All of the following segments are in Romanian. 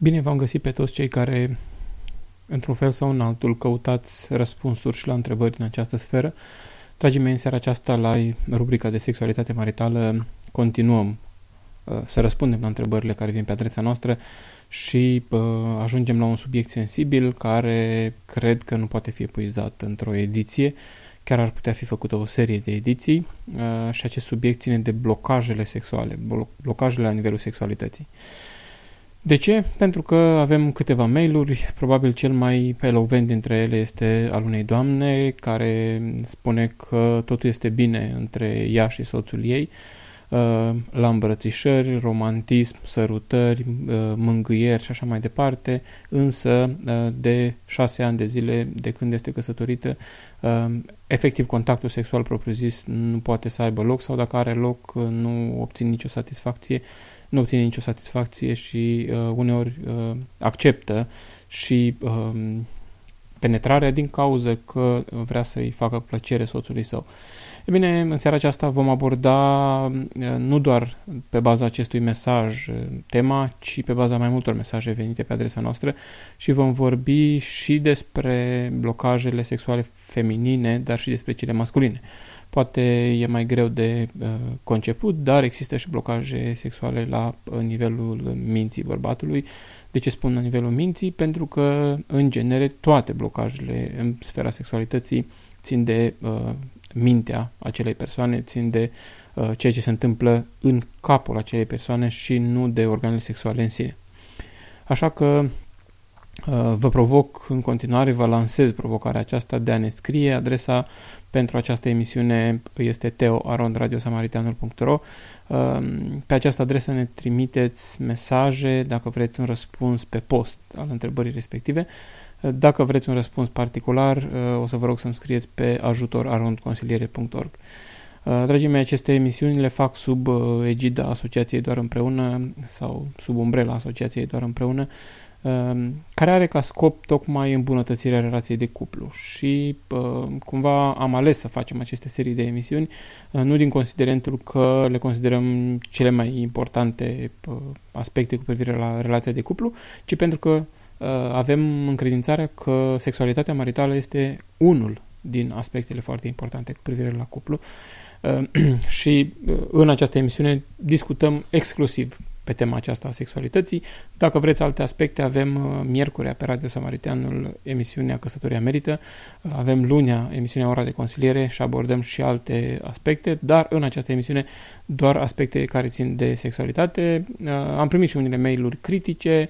Bine v-am găsit pe toți cei care, într-un fel sau în altul, căutați răspunsuri și la întrebări din această sferă. Dragii mei, în seara aceasta, la rubrica de sexualitate maritală, continuăm uh, să răspundem la întrebările care vin pe adresa noastră și uh, ajungem la un subiect sensibil care cred că nu poate fi epuizat într-o ediție, chiar ar putea fi făcută o serie de ediții uh, și acest subiect ține de blocajele sexuale, blocajele la nivelul sexualității. De ce? Pentru că avem câteva mail-uri, probabil cel mai elocvent dintre ele este al unei doamne care spune că totul este bine între ea și soțul ei, uh, la îmbrățișări, romantism, sărutări, uh, mângâieri și așa mai departe, însă uh, de șase ani de zile de când este căsătorită, efectiv contactul sexual propriu-zis nu poate să aibă loc sau dacă are loc nu obțin nicio satisfacție nu obține nicio satisfacție și uh, uneori uh, acceptă și uh, penetrarea din cauză că vrea să-i facă plăcere soțului său. E bine, în seara aceasta vom aborda uh, nu doar pe baza acestui mesaj uh, tema, ci pe baza mai multor mesaje venite pe adresa noastră și vom vorbi și despre blocajele sexuale feminine, dar și despre cele masculine. Poate e mai greu de uh, conceput, dar există și blocaje sexuale la uh, nivelul minții bărbatului. De ce spun la nivelul minții? Pentru că, în genere, toate blocajele în sfera sexualității țin de uh, mintea acelei persoane, țin de uh, ceea ce se întâmplă în capul acelei persoane și nu de organele sexuale în sine. Așa că Uh, vă provoc în continuare, vă lansez provocarea aceasta de a ne scrie. Adresa pentru această emisiune este teo.radiosamariteanul.ro uh, Pe această adresă ne trimiteți mesaje, dacă vreți un răspuns pe post al întrebării respective. Uh, dacă vreți un răspuns particular, o să vă rog să-mi scrieți pe ajutorarondconsiliere.org. Dragii mei, aceste emisiuni le fac sub egida Asociației Doar Împreună sau sub umbrela Asociației Doar Împreună Um, care are ca scop tocmai îmbunătățirea relației de cuplu. Și uh, cumva am ales să facem aceste serii de emisiuni uh, nu din considerentul că le considerăm cele mai importante uh, aspecte cu privire la relația de cuplu, ci pentru că avem încredințarea că sexualitatea maritală este unul din aspectele foarte importante cu privire la cuplu. Și în această emisiune discutăm exclusiv pe tema aceasta a sexualității. Dacă vreți alte aspecte, avem uh, miercurea pe Radio Samariteanul emisiunea Căsătoria Merită, uh, avem lunea emisiunea Ora de Consiliere și abordăm și alte aspecte, dar în această emisiune doar aspecte care țin de sexualitate. Uh, am primit și unele mail-uri critice,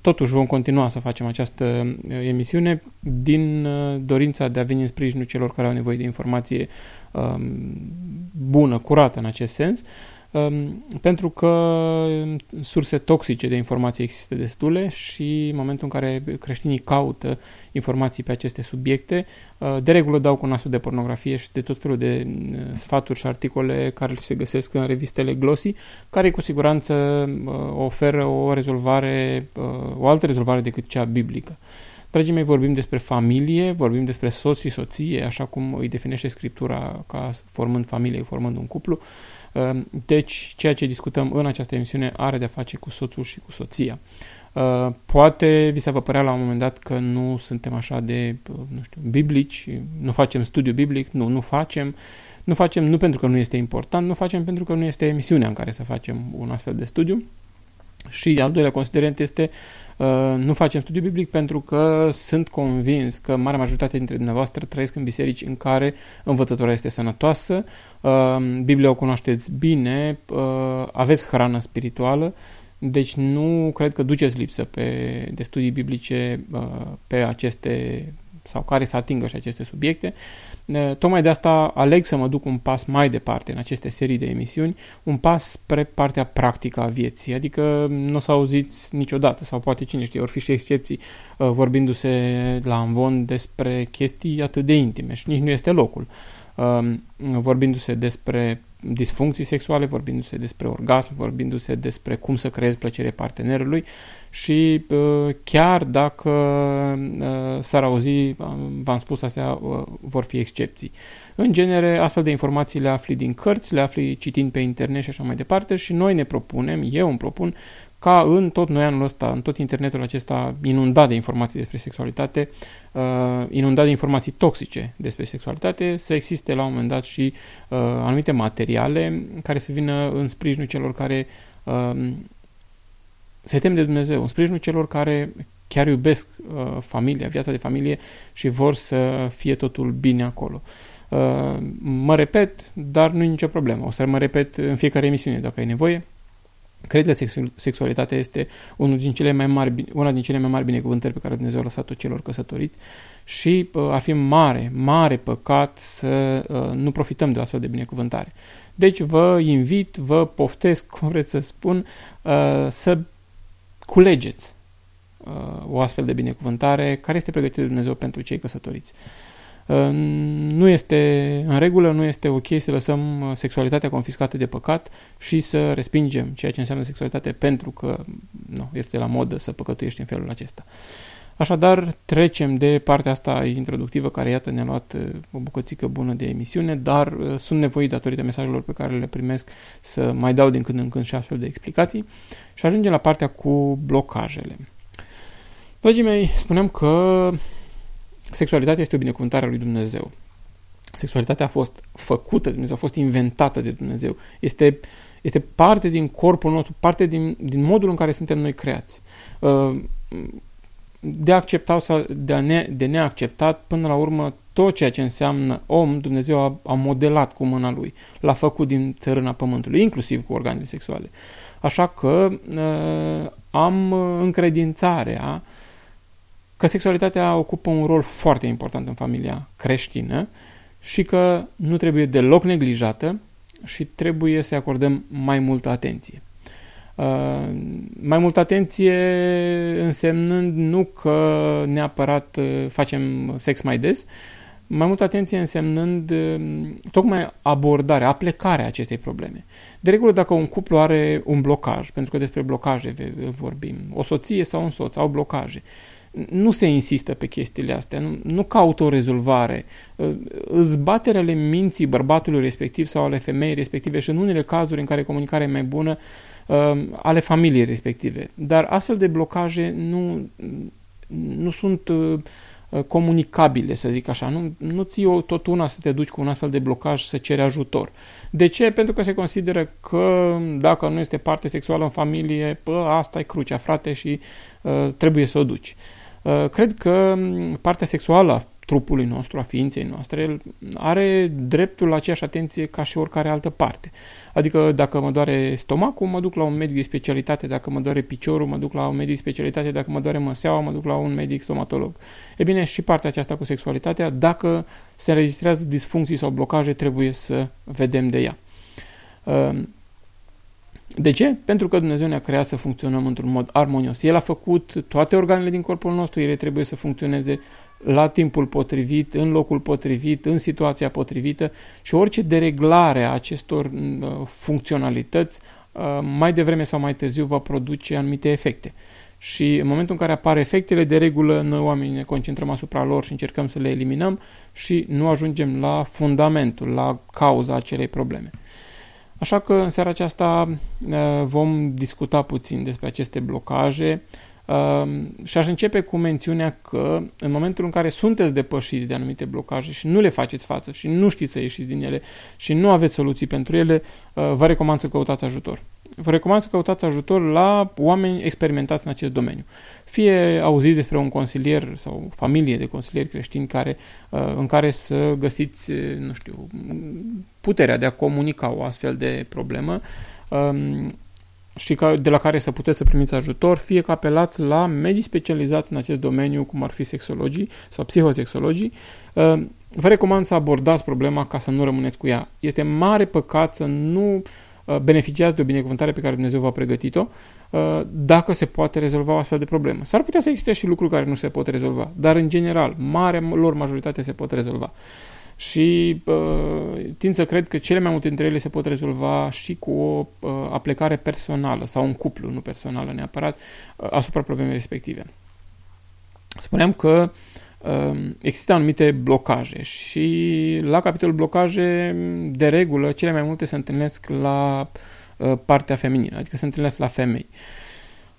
totuși vom continua să facem această emisiune din dorința de a veni în sprijinul celor care au nevoie de informație um, bună, curată în acest sens. Um, pentru că um, surse toxice de informații există destule și în momentul în care creștinii caută informații pe aceste subiecte, uh, de regulă dau cu nasul de pornografie și de tot felul de uh, sfaturi și articole care se găsesc în revistele Glossy, care cu siguranță uh, oferă o rezolvare, o altă rezolvare decât cea biblică. Dragii mei, vorbim despre familie, vorbim despre soț și soție, așa cum îi definește Scriptura ca formând familie, formând un cuplu. Ehm, deci, ceea ce discutăm în această emisiune are de-a face cu soțul și cu soția. Ehm, poate vi se va părea la un moment dat că nu suntem așa de, nu știu, biblici, nu facem studiu biblic, nu, nu facem. Nu facem nu pentru că nu este important, nu facem pentru că nu este emisiunea în care să facem un astfel de studiu. Și al doilea considerent este uh, nu facem studiu biblic pentru că sunt convins că marea majoritate dintre dumneavoastră trăiesc în biserici în care învățătura este sănătoasă, uh, Biblia o cunoașteți bine, uh, aveți hrană spirituală, deci nu cred că duceți lipsă pe, de studii biblice pe aceste sau care să atingă și aceste subiecte. Tocmai de asta aleg să mă duc un pas mai departe în aceste serii de emisiuni, un pas spre partea practică a vieții, adică nu o să auziți niciodată, sau poate cine știe, ori fi și excepții, vorbindu-se la Amvon despre chestii atât de intime și nici nu este locul. Vorbindu-se despre disfuncții sexuale, vorbindu-se despre orgasm, vorbindu-se despre cum să creezi plăcere partenerului și uh, chiar dacă uh, s-ar auzi, v-am spus, astea uh, vor fi excepții. În genere, astfel de informații le afli din cărți, le afli citind pe internet și așa mai departe și noi ne propunem, eu îmi propun, ca în tot noi anul ăsta, în tot internetul acesta inundat de informații despre sexualitate, uh, inundat de informații toxice despre sexualitate, să existe la un moment dat și uh, anumite materiale care să vină în sprijinul celor care uh, se tem de Dumnezeu, în sprijinul celor care chiar iubesc uh, familia, viața de familie și vor să fie totul bine acolo. Uh, mă repet, dar nu e nicio problemă. O să mă repet în fiecare emisiune dacă ai nevoie. Cred că sexualitatea este unul din cele mai mari, una din cele mai mari binecuvântări pe care Dumnezeu a lăsat-o celor căsătoriți și uh, ar fi mare, mare păcat să uh, nu profităm de o astfel de binecuvântare. Deci vă invit, vă poftesc, cum vreți să spun, uh, să culegeți uh, o astfel de binecuvântare care este pregătită de Dumnezeu pentru cei căsătoriți. Uh, nu este în regulă, nu este ok să lăsăm uh, sexualitatea confiscată de păcat și să respingem ceea ce înseamnă sexualitate pentru că nu, este la modă să păcătuiești în felul acesta. Așadar, trecem de partea asta introductivă, care iată ne-a luat uh, o bucățică bună de emisiune, dar sunt nevoit datorită mesajelor pe care le primesc să mai dau din când în când și astfel de explicații și ajungem la partea cu blocajele. Dragii mei, spuneam că sexualitatea este o binecuvântare a lui Dumnezeu. Sexualitatea a fost făcută de Dumnezeu, a fost inventată de Dumnezeu. Este, este parte din corpul nostru, parte din, din modul în care suntem noi creați. Uh, de acceptat sau de, a ne, de neacceptat, până la urmă, tot ceea ce înseamnă om, Dumnezeu a, a modelat cu mâna lui. L-a făcut din țărâna pământului, inclusiv cu organele sexuale. Așa că uh, am încredințarea că sexualitatea ocupă un rol foarte important în familia creștină și că nu trebuie deloc neglijată și trebuie să acordăm mai multă atenție. Uh, mai multă atenție însemnând nu că neapărat uh, facem sex mai des, mai multă atenție însemnând uh, tocmai abordarea, aplecarea acestei probleme. De regulă, dacă un cuplu are un blocaj, pentru că despre blocaje vorbim, o soție sau un soț au blocaje, nu se insistă pe chestiile astea, nu, nu caută o rezolvare. Zbaterele minții bărbatului respectiv sau ale femeii respective și în unele cazuri în care comunicarea e mai bună, um, ale familiei respective. Dar astfel de blocaje nu, nu sunt uh, comunicabile, să zic așa. Nu, nu ții o, tot una să te duci cu un astfel de blocaj să ceri ajutor. De ce? Pentru că se consideră că dacă nu este parte sexuală în familie, pă, asta e crucea, frate, și uh, trebuie să o duci. Uh, Uh, cred că mm, partea sexuală a trupului nostru, a ființei noastre, are dreptul la aceeași atenție ca și oricare altă parte. Adică dacă mă doare stomacul, mă duc la un medic de specialitate, dacă mă doare piciorul, mă duc la un medic de specialitate, dacă mă doare măseaua, mă duc la un medic stomatolog. E bine, și partea aceasta cu sexualitatea, dacă se înregistrează disfuncții sau blocaje, trebuie să vedem de ea. Uh, de ce? Pentru că Dumnezeu ne-a creat să funcționăm într-un mod armonios. El a făcut toate organele din corpul nostru, ele trebuie să funcționeze la timpul potrivit, în locul potrivit, în situația potrivită și orice dereglare a acestor uh, funcționalități uh, mai devreme sau mai târziu va produce anumite efecte. Și în momentul în care apar efectele, de regulă, noi oamenii ne concentrăm asupra lor și încercăm să le eliminăm și nu ajungem la fundamentul, la cauza acelei probleme. Așa că în seara aceasta uh, vom discuta puțin despre aceste blocaje uh, și aș începe cu mențiunea că în momentul în care sunteți depășiți de anumite blocaje și nu le faceți față și nu știți să ieșiți din ele și nu aveți soluții pentru ele, uh, vă recomand să căutați ajutor. Vă recomand să căutați ajutor la oameni experimentați în acest domeniu. Fie auziți despre un consilier sau familie de consilieri creștini care, uh, în care să găsiți, uh, nu știu, puterea de a comunica o astfel de problemă, um, și ca, de la care să puteți să primiți ajutor, fie că apelați la medii specializați în acest domeniu, cum ar fi sexologii sau psihosexologii. Uh, vă recomand să abordați problema ca să nu rămâneți cu ea. Este mare păcat să nu uh, beneficiați de o binecuvântare pe care Dumnezeu v-a pregătit-o uh, dacă se poate rezolva o astfel de problemă. S-ar putea să existe și lucruri care nu se pot rezolva, dar în general, marea lor majoritate se pot rezolva și uh, tind să cred că cele mai multe dintre ele se pot rezolva și cu o uh, aplicare personală sau un cuplu, nu personală neapărat, uh, asupra problemei respective. Spuneam că uh, există anumite blocaje și la capitolul blocaje, de regulă, cele mai multe se întâlnesc la uh, partea feminină, adică se întâlnesc la femei. Uh,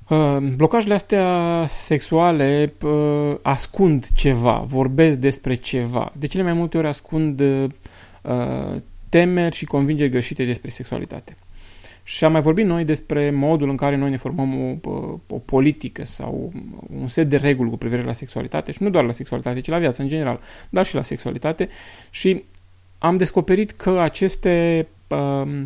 Uh, blocajele astea sexuale uh, ascund ceva, vorbesc despre ceva. De cele mai multe ori ascund uh, temeri și convingeri greșite despre sexualitate. Și am mai vorbit noi despre modul în care noi ne formăm o, o politică sau un set de reguli cu privire la sexualitate și nu doar la sexualitate, ci la viață în general, dar și la sexualitate și am descoperit că aceste uh,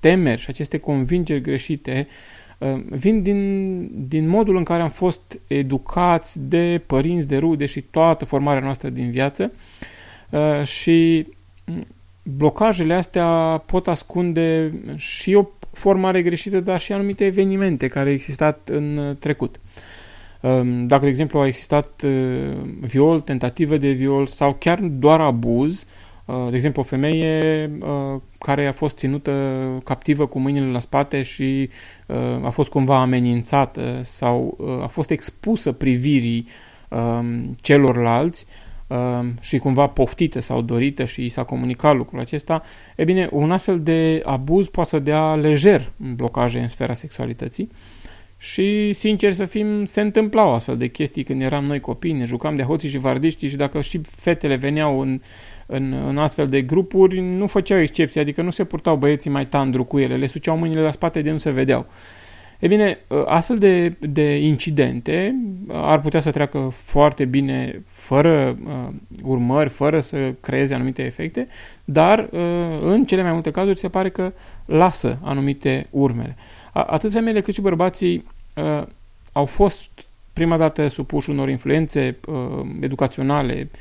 temeri și aceste convingeri greșite uh, Ehm, vin din, din modul în care am fost educați de părinți, de rude și toată formarea noastră din viață ehm, și blocajele astea pot ascunde și o formare greșită, dar și anumite evenimente care au existat în trecut. Ehm, dacă, de exemplu, a existat viol, tentativă de viol sau chiar doar abuz, de exemplu, o femeie care a fost ținută captivă cu mâinile la spate și uh, a fost cumva amenințată sau uh, a fost expusă privirii um, celorlalți um, și cumva poftită sau dorită și i s-a comunicat lucrul acesta, e bine, un astfel de abuz poate să dea lejer blocaje în sfera sexualității și, sincer să fim, se întâmplau astfel de chestii când eram noi copii, ne jucam de hoții și vardiștii și dacă și fetele veneau în în, în astfel de grupuri nu făceau excepție, adică nu se purtau băieții mai tandru cu ele, le suceau mâinile la spate de nu se vedeau. E bine, astfel de, de incidente ar putea să treacă foarte bine fără uh, urmări, fără să creeze anumite efecte, dar uh, în cele mai multe cazuri se pare că lasă anumite urmele. Atât femeile cât și bărbații uh, au fost prima dată supuși unor influențe uh, educaționale, Uh,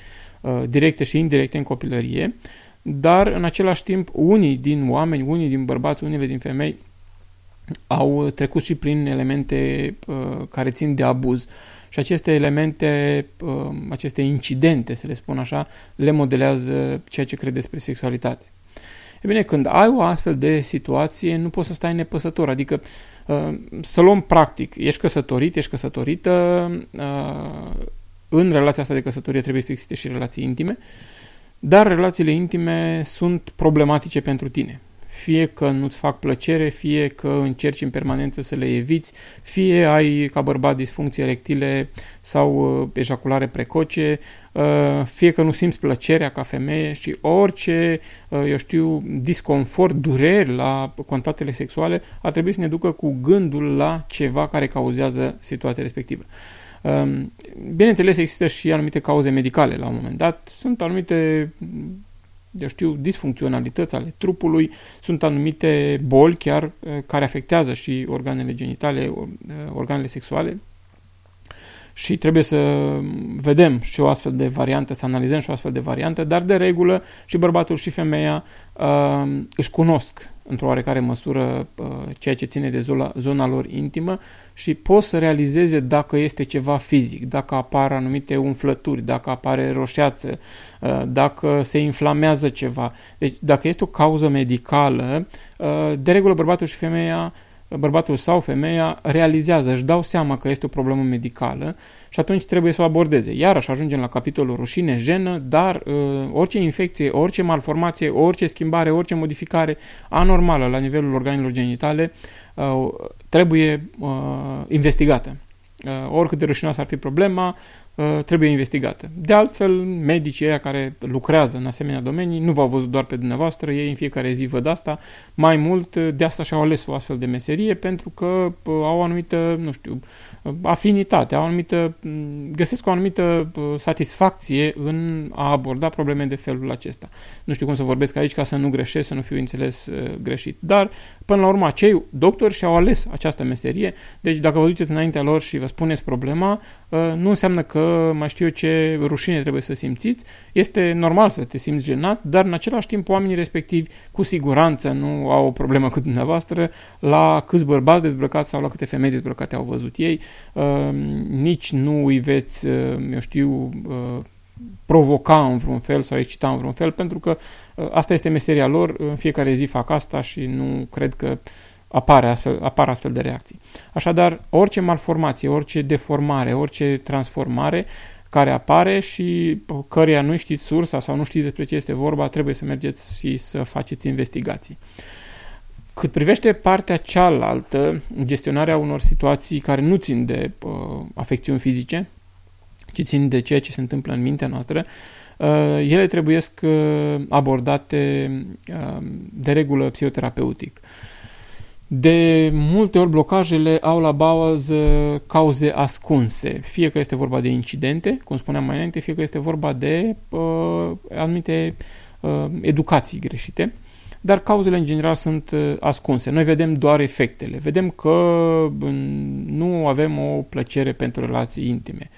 directe și indirecte în copilărie, dar în același timp unii din oameni, unii din bărbați, unele din femei au trecut și prin elemente uh, care țin de abuz. Și aceste elemente, uh, aceste incidente, să le spun așa, le modelează ceea ce crede despre sexualitate. E bine, când ai o astfel de situație, nu poți să stai nepăsător, adică să luăm practic, ești căsătorit, ești căsătorită, în relația asta de căsătorie trebuie să existe și relații intime, dar relațiile intime sunt problematice pentru tine. Fie că nu-ți fac plăcere, fie că încerci în permanență să le eviți, fie ai ca bărbat disfuncții erectile sau uh, ejaculare precoce, uh, fie că nu simți plăcerea ca femeie și orice, uh, eu știu, disconfort, dureri la contactele sexuale ar trebui să ne ducă cu gândul la ceva care cauzează situația respectivă. Ehm, bineînțeles, există și anumite cauze medicale la un moment dat. Sunt anumite, eu știu, disfuncționalități ale trupului, sunt anumite boli chiar eh, care afectează și organele genitale, eh, organele sexuale și trebuie să vedem și o astfel de variantă, să analizăm și o astfel de variantă, dar de regulă și bărbatul și femeia uh, își cunosc într-o oarecare măsură uh, ceea ce ține de zona, zona lor intimă și pot să realizeze dacă este ceva fizic, dacă apar anumite umflături, dacă apare roșeață, uh, dacă se inflamează ceva. Deci dacă este o cauză medicală, uh, de regulă bărbatul și femeia bărbatul sau femeia realizează, își dau seama că este o problemă medicală și atunci trebuie să o abordeze. Iarăși ajungem la capitolul rușine, jenă, dar uh, orice infecție, orice malformație, orice schimbare, orice modificare anormală la nivelul organelor genitale uh, trebuie uh, investigată. Uh, oricât de rușinoasă ar fi problema, uh, trebuie investigată. De altfel, medicii ăia care lucrează în asemenea domenii nu v-au văzut doar pe dumneavoastră, ei în fiecare zi văd asta. Mai mult, de asta și-au ales o astfel de meserie, pentru că uh, au o anumită, nu știu, afinitate, au o anumită, mm, găsesc o anumită satisfacție în a aborda probleme de felul acesta. Nu știu cum să vorbesc aici ca să nu greșesc, să nu fiu înțeles greșit. Dar, până la urmă, acei doctori și-au ales această meserie, deci dacă vă duceți înaintea lor și vă spuneți problema, uh, nu înseamnă că mai știu eu ce rușine trebuie să simțiți. Este normal să te simți genat, dar în același timp oamenii respectivi cu siguranță nu au o problemă cu dumneavoastră la câți bărbați dezbrăcați sau la câte femei dezbrăcate au văzut ei. Uh, nici nu îi veți, uh, eu știu, provoca în vreun fel sau excita în vreun fel, pentru că asta este meseria lor, în fiecare zi fac asta și nu cred că apare astfel, apar astfel de reacții. Așadar, orice malformație, orice deformare, orice transformare care apare și căreia nu știți sursa sau nu știți despre ce este vorba, trebuie să mergeți și să faceți investigații. Cât privește partea cealaltă, gestionarea unor situații care nu țin de uh, afecțiuni fizice, ci țin de ceea ce se întâmplă în mintea noastră, uh, ele trebuie uh, abordate uh, de regulă psihoterapeutic. Uh, de multe ori blocajele au la bază cauze ascunse, fie că este vorba de incidente, cum spuneam mai înainte, fie că este vorba de uh, anumite uh, educații greșite, dar cauzele în general sunt uh, ascunse. Noi vedem doar efectele, vedem că uh, nu avem o plăcere pentru relații intime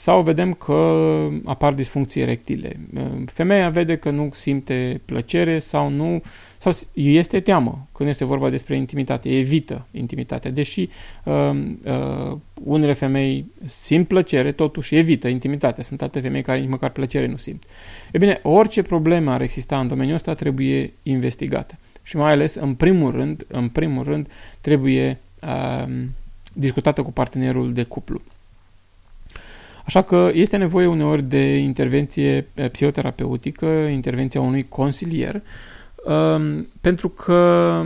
sau vedem că apar disfuncții erectile. Uh, femeia vede că nu simte plăcere sau nu sau este teamă când este vorba despre intimitate, evită intimitatea, deși uh, uh, unele femei simt plăcere, totuși evită intimitatea. Sunt alte femei care nici măcar plăcere nu simt. E bine, orice problemă ar exista în domeniul ăsta trebuie investigată. Și mai ales, în primul rând, în primul rând trebuie uh, discutată cu partenerul de cuplu. Așa că este nevoie uneori de intervenție uh, psihoterapeutică, intervenția unui consilier, um, pentru că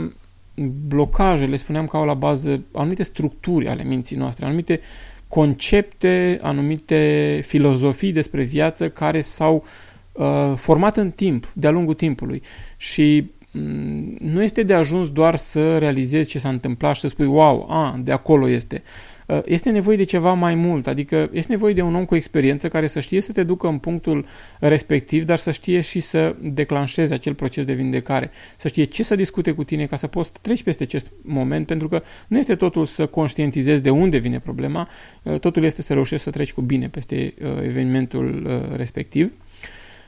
blocajele, spuneam că au la bază anumite structuri ale minții noastre, anumite concepte, anumite filozofii despre viață care s-au uh, format în timp, de-a lungul timpului. Și mm, nu este de ajuns doar să realizezi ce s-a întâmplat și să spui, wow, a, de acolo este. Uh, este nevoie de ceva mai mult, adică este nevoie de un om cu experiență care să știe să te ducă în punctul respectiv, dar să știe și să declanșeze acel proces de vindecare, să știe ce să discute cu tine ca să poți treci peste acest moment, pentru că nu este totul să conștientizezi de unde vine problema, uh, totul este să reușești să treci cu bine peste uh, evenimentul respectiv.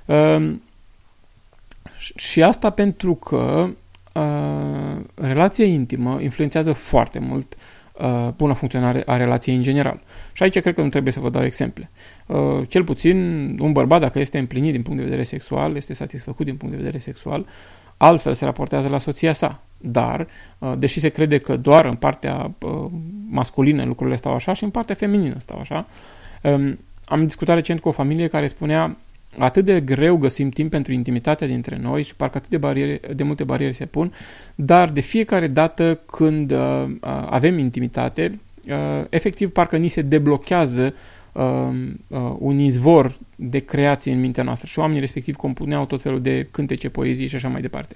Um, și asta pentru că relația intimă influențează foarte mult uh, uh, bună funcționare a relației în general. Și aici cred că nu trebuie să vă dau exemple. Uh, cel puțin un bărbat, dacă este împlinit din punct de vedere sexual, este satisfăcut din punct de vedere sexual, altfel se raportează la soția sa. Dar, uh, deși se crede că doar în partea uh, masculină lucrurile stau așa și în partea feminină stau așa, um, am discutat recent cu o familie care spunea atât de greu găsim timp pentru intimitatea dintre noi și parcă atât de, bariere, de multe bariere se pun, dar de fiecare dată când uh, avem intimitate, uh, efectiv parcă ni se deblochează uh, uh, un izvor de creație în mintea noastră și oamenii respectiv compuneau tot felul de cântece, poezii și așa mai departe.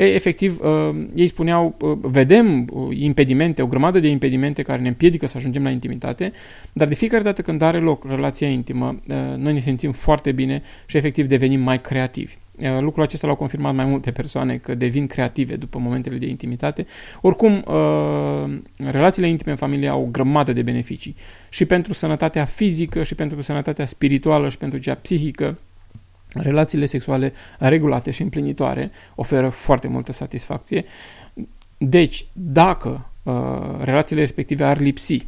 E, efectiv, uh, ei spuneau, uh, vedem uh, impedimente, o grămadă de impedimente care ne împiedică să ajungem la intimitate, dar de fiecare dată când are loc relația intimă, noi ne simțim foarte bine și efectiv devenim mai creativi. Lucrul acesta l-au confirmat mai multe persoane că devin creative după momentele de intimitate. Oricum, relațiile intime în familie au o grămadă de beneficii și pentru sănătatea fizică și pentru sănătatea spirituală și pentru cea psihică Relațiile sexuale regulate și împlinitoare oferă foarte multă satisfacție. Deci, dacă uh, relațiile respective ar lipsi,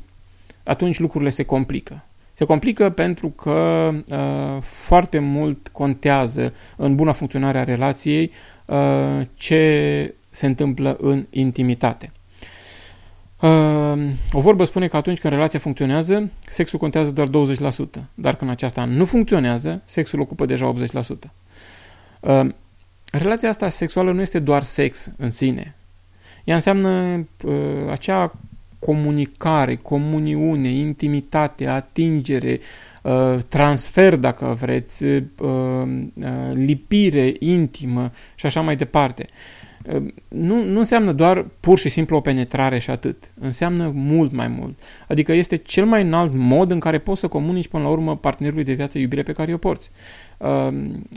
atunci lucrurile se complică. Se complică pentru că uh, foarte mult contează în buna funcționare a relației uh, ce se întâmplă în intimitate. Ehm, o vorbă spune că atunci când relația funcționează, sexul contează doar 20%, dar când aceasta nu funcționează, sexul ocupă deja 80%. Ehm, relația asta sexuală nu este doar sex în sine. Ea înseamnă acea comunicare, comuniune, intimitate, atingere, uh, transfer, dacă vreți, uh, lipire intimă și așa mai departe. Nu, nu înseamnă doar pur și simplu o penetrare și atât. Înseamnă mult mai mult. Adică este cel mai înalt mod în care poți să comunici până la urmă partenerului de viață iubire pe care o porți.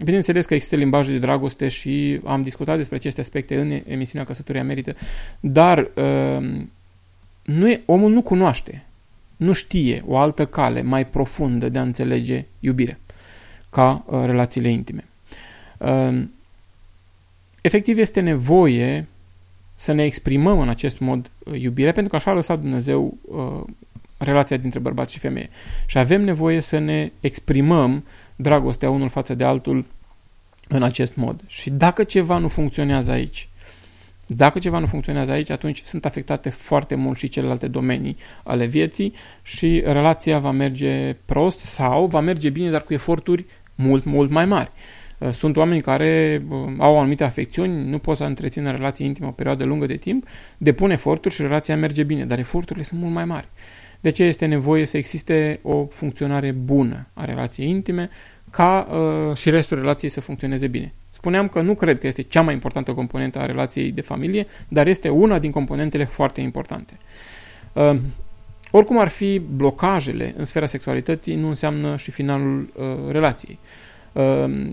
Bineînțeles că există limbaje de dragoste și am discutat despre aceste aspecte în emisiunea Căsătoria Merită, dar nu e, omul nu cunoaște, nu știe o altă cale mai profundă de a înțelege iubirea ca uh, relațiile intime. Uh, efectiv este nevoie să ne exprimăm în acest mod uh, iubire, pentru că așa a lăsat Dumnezeu uh, relația dintre bărbat și femeie. Și avem nevoie să ne exprimăm dragostea unul față de altul în acest mod. Și dacă ceva nu funcționează aici, dacă ceva nu funcționează aici, atunci sunt afectate foarte mult și celelalte domenii ale vieții și relația va merge prost sau va merge bine, dar cu eforturi mult, mult mai mari. Uh, sunt oameni care uh, au anumite afecțiuni, nu pot să întrețină relații intime o perioadă lungă de timp, depun eforturi și relația merge bine, dar eforturile sunt mult mai mari. De ce este nevoie să existe o funcționare bună a relației intime ca uh, și restul relației să funcționeze bine. Spuneam că nu cred că este cea mai importantă componentă a relației de familie, dar este una din componentele foarte importante. Uh, oricum ar fi, blocajele în sfera sexualității nu înseamnă și finalul uh, relației. Ehm,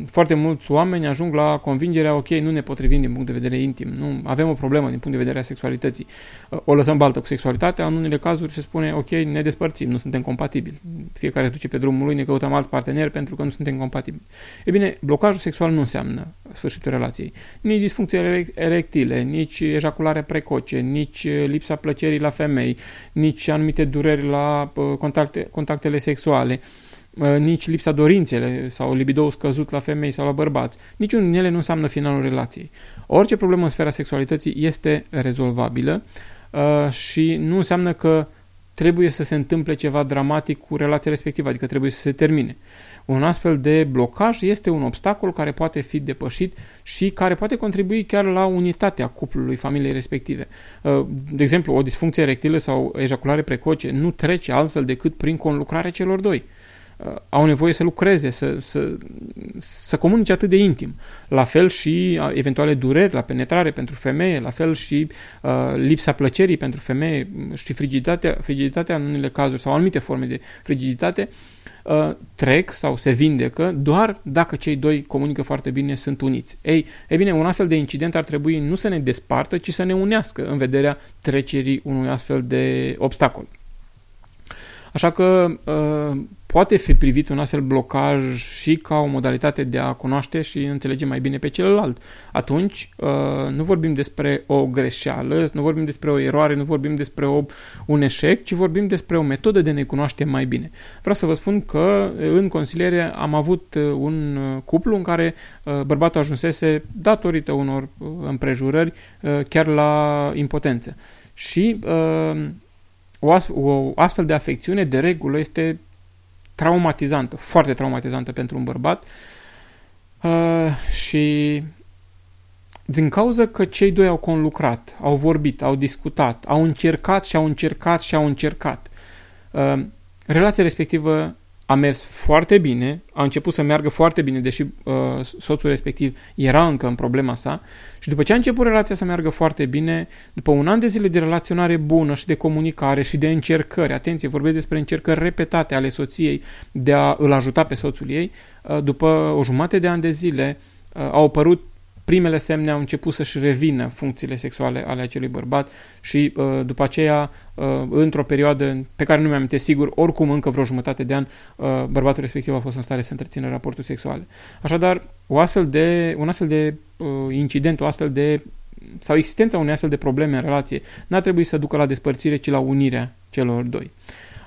foarte mulți oameni ajung la convingerea, ok, nu ne potrivim din punct de vedere intim, nu avem o problemă din punct de vedere a sexualității. O lăsăm baltă cu sexualitatea, în unele cazuri se spune, ok, ne despărțim, nu suntem compatibili. Fiecare duce pe drumul lui, ne căutăm alt partener pentru că nu suntem compatibili. E bine, blocajul sexual nu înseamnă sfârșitul relației. Nici disfuncții erectile, nici ejacularea precoce, nici lipsa plăcerii la femei, nici anumite dureri la contacte, contactele sexuale nici lipsa dorințele sau libido scăzut la femei sau la bărbați. Niciunul din ele nu înseamnă finalul relației. Orice problemă în sfera sexualității este rezolvabilă uh, și nu înseamnă că trebuie să se întâmple ceva dramatic cu relația respectivă, adică trebuie să se termine. Un astfel de blocaj este un obstacol care poate fi depășit și care poate contribui chiar la unitatea cuplului familiei respective. Uh, de exemplu, o disfuncție erectilă sau ejaculare precoce nu trece altfel decât prin conlucrarea celor doi. Uh, au nevoie să lucreze, să, să, să comunice atât de intim. La fel și uh, eventuale dureri la penetrare pentru femeie, la fel și uh, lipsa plăcerii pentru femeie și frigiditatea, frigiditatea în unele cazuri sau anumite forme de frigiditate uh, trec sau se vindecă doar dacă cei doi comunică foarte bine, sunt uniți. Ei, e bine, un astfel de incident ar trebui nu să ne despartă, ci să ne unească în vederea trecerii unui astfel de obstacol. Așa că uh, poate fi privit un astfel blocaj și ca o modalitate de a cunoaște și înțelege mai bine pe celălalt. Atunci uh, nu vorbim despre o greșeală, nu vorbim despre o eroare, nu vorbim despre o, un eșec, ci vorbim despre o metodă de a ne cunoaște mai bine. Vreau să vă spun că în consiliere am avut uh, un cuplu în care bărbatul ajunsese datorită unor împrejurări chiar la impotență. Și o, o astfel de afecțiune de regulă este traumatizantă, foarte traumatizantă pentru un bărbat uh, și din cauza că cei doi au conlucrat, au vorbit, au discutat, au încercat și au încercat și au încercat. Uh, relația respectivă a mers foarte bine, a început să meargă foarte bine, deși uh, soțul respectiv era încă în problema sa și după ce a început relația să meargă foarte bine, după un an de zile de relaționare bună și de comunicare și de încercări, atenție, vorbesc despre încercări repetate ale soției de a îl ajuta pe soțul ei, uh, după o jumătate de ani de zile uh, au apărut primele semne au început să-și revină funcțiile sexuale ale acelui bărbat și uh, după aceea, uh, într-o perioadă pe care nu mi-am sigur, oricum încă vreo jumătate de an, uh, bărbatul respectiv a fost în stare să întrețină raportul sexual. Așadar, o astfel de, un astfel de incident, o astfel de sau existența unei astfel de probleme în relație n-ar trebui să ducă la despărțire, ci la unirea celor doi.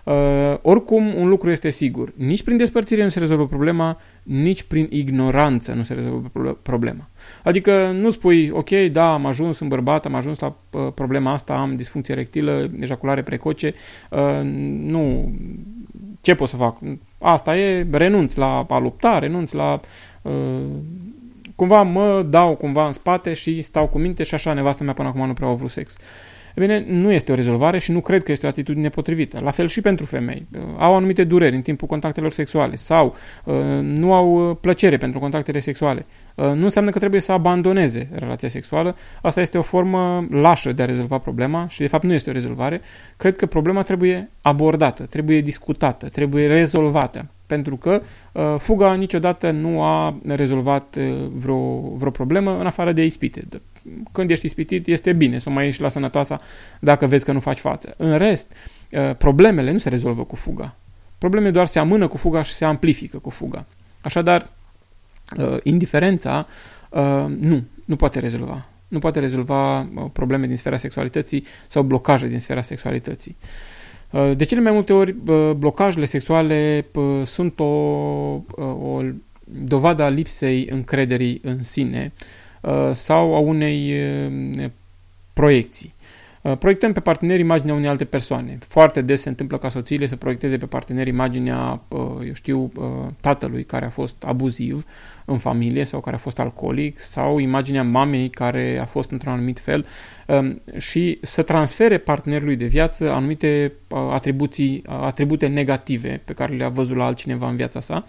Uh, oricum, un lucru este sigur. Nici prin despărțire nu se rezolvă problema, nici prin ignoranță nu se rezolvă problema. Adică nu spui, ok, da, am ajuns în bărbat, am ajuns la uh, problema asta, am disfuncție erectilă, ejaculare precoce, uh, nu, ce pot să fac? Asta e, renunț la a lupta, renunț la... Uh, cumva mă dau cumva în spate și stau cu minte și așa nevastă mea până acum nu prea au vrut sex. E bine, nu este o rezolvare și nu cred că este o atitudine potrivită. La fel și pentru femei. Au anumite dureri în timpul contactelor sexuale sau uh, nu au uh, plăcere pentru contactele sexuale. Uh, nu înseamnă că trebuie să abandoneze relația sexuală. Asta este o formă lașă de a rezolva problema și de fapt nu este o rezolvare. Cred că problema trebuie abordată, trebuie discutată, trebuie rezolvată pentru că uh, fuga niciodată nu a rezolvat uh, vreo, vreo problemă în afară de ispite. Când ești ispitit, este bine să o mai ieși la sănătoasa dacă vezi că nu faci față. În rest, uh, problemele nu se rezolvă cu fuga. Problemele doar se amână cu fuga și se amplifică cu fuga. Așadar, uh, indiferența uh, nu, nu poate rezolva. Nu poate rezolva uh, probleme din sfera sexualității sau blocaje din sfera sexualității. Uh, Uh, de cele mai multe ori, uh, blocajele sexuale uh, sunt o, o dovadă a lipsei încrederii în sine sau a unei proiecții. Proiectăm pe partener imaginea unei alte persoane. Foarte des se întâmplă ca soțiile să proiecteze pe partener imaginea, eu știu, tatălui care a fost abuziv în familie sau care a fost alcoolic sau imaginea mamei care a fost într-un anumit fel um, și să transfere partenerului de viață anumite uh, atribuții, uh, atribute negative pe care le-a văzut la altcineva în viața sa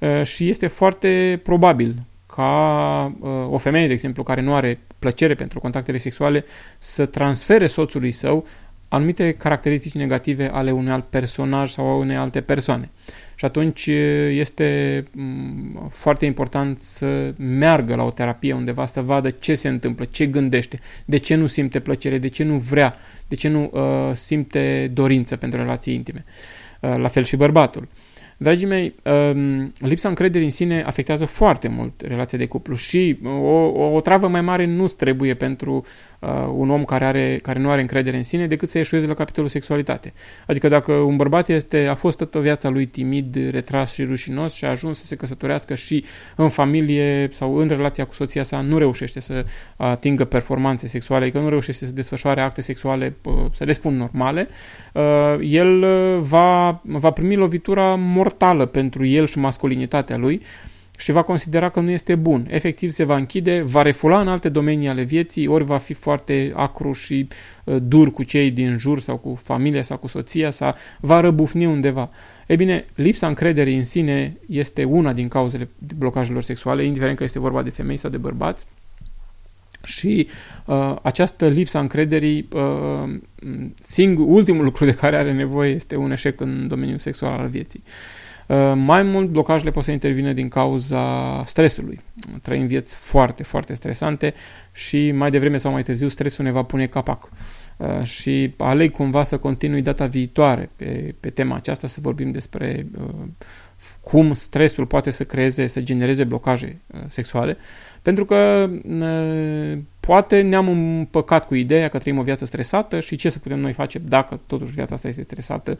uh, și este foarte probabil ca o femeie, de exemplu, care nu are plăcere pentru contactele sexuale, să transfere soțului său anumite caracteristici negative ale unui alt personaj sau a unei alte persoane. Și atunci este foarte important să meargă la o terapie undeva, să vadă ce se întâmplă, ce gândește, de ce nu simte plăcere, de ce nu vrea, de ce nu uh, simte dorință pentru relații intime. Uh, la fel și bărbatul. Uh, Dragii mei, um, lipsa încrederii în sine afectează foarte mult relația de cuplu și o, o, o travă mai mare nu trebuie pentru uh, un om care, are, care nu are încredere în sine decât să eșueze la capitolul sexualitate. Adică dacă un bărbat este, a fost toată viața lui timid, retras și rușinos și a ajuns să se căsătorească și în familie sau în relația cu soția sa nu reușește să atingă performanțe sexuale, adică nu reușește să desfășoare acte sexuale, uh, să le spun normale, uh, el uh, va, va primi lovitura mortală pentru el și masculinitatea lui și va considera că nu este bun. Efectiv se va închide, va refula în alte domenii ale vieții, ori va fi foarte acru și uh, dur cu cei din jur sau cu familia sau cu soția sa, va răbufni undeva. E bine, lipsa încrederii în sine este una din cauzele blocajelor sexuale, indiferent că este vorba de femei sau de bărbați. Și uh, această lipsa încrederii, uh, singur, ultimul lucru de care are nevoie este un eșec în domeniul sexual al vieții. Uh, mai mult, blocajele pot să intervină din cauza stresului. Trăim vieți foarte, foarte stresante și mai devreme sau mai târziu stresul ne va pune capac. Uh, și aleg cumva să continui data viitoare pe, pe tema aceasta, să vorbim despre uh, cum stresul poate să creeze, să genereze blocaje sexuale, pentru că poate ne-am împăcat cu ideea că trăim o viață stresată și ce să putem noi face dacă totuși viața asta este stresată,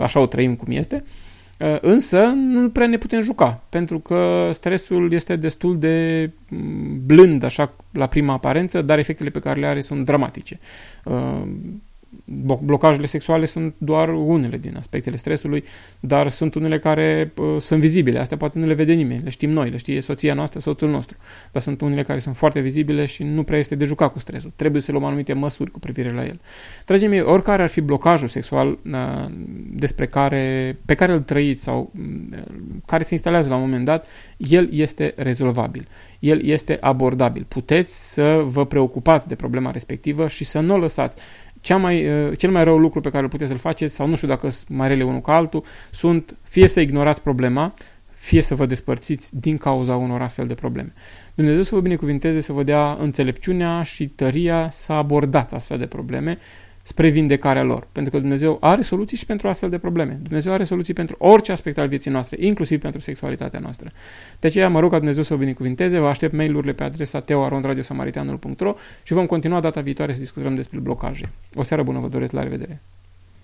așa o trăim cum este. Uh, însă nu prea ne putem juca, pentru că stresul este destul de mm, blând, așa, la prima aparență, dar efectele pe care le are sunt dramatice. Uh, blocajele sexuale sunt doar unele din aspectele stresului, dar sunt unele care uh, sunt vizibile. Astea poate nu le vede nimeni, le știm noi, le știe soția noastră, soțul nostru. Dar sunt unele care sunt foarte vizibile și nu prea este de jucat cu stresul. Trebuie să luăm anumite măsuri cu privire la el. Dragii mei, oricare ar fi blocajul sexual uh, despre care, pe care îl trăiți sau uh, care se instalează la un moment dat, el este rezolvabil. El este abordabil. Puteți să vă preocupați de problema respectivă și să nu o lăsați cea mai, uh, cel mai rău lucru pe care îl puteți să-l faceți, sau nu știu dacă sunt mai rele unul ca altul, sunt fie să ignorați problema, fie să vă despărțiți din cauza unor astfel de probleme. Dumnezeu să vă binecuvinteze, să vă dea înțelepciunea și tăria să abordați astfel de probleme spre vindecarea lor. Pentru că Dumnezeu are soluții și pentru astfel de probleme. Dumnezeu are soluții pentru orice aspect al vieții noastre, inclusiv pentru sexualitatea noastră. De aceea mă rog ca Dumnezeu să vă binecuvinteze, vă aștept mail-urile pe adresa teoarondradiosamaritano.ro și vom continua data viitoare să discutăm despre blocaje. O seară bună vă doresc, la revedere!